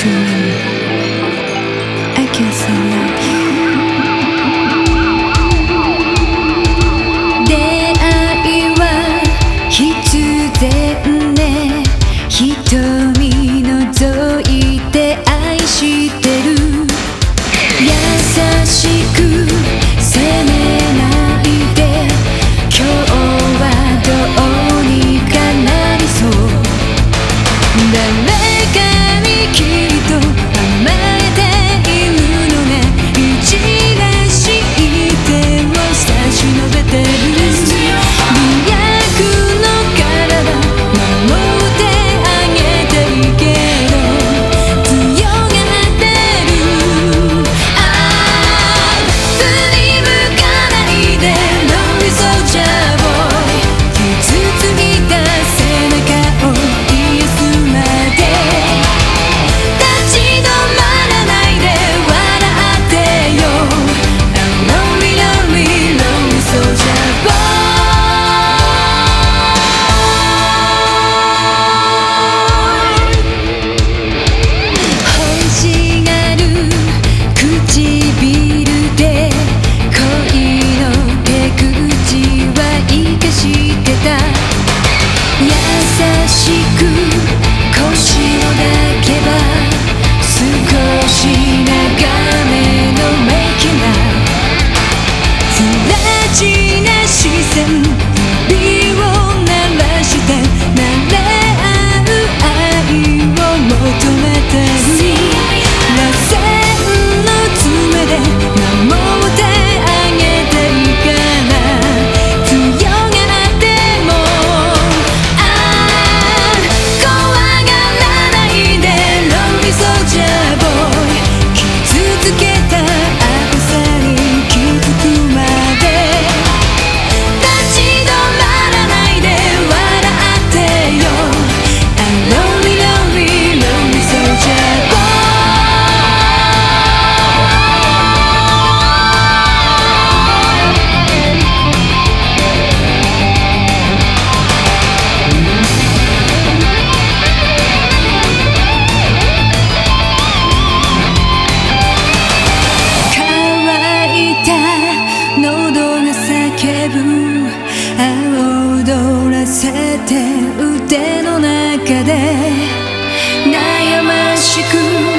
秋休み。楽曲出会いは必然ね。瞳覗いて愛してる。優しく責められて、今日はどうにかなりそ誰て腕の中で悩ましく